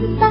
Santa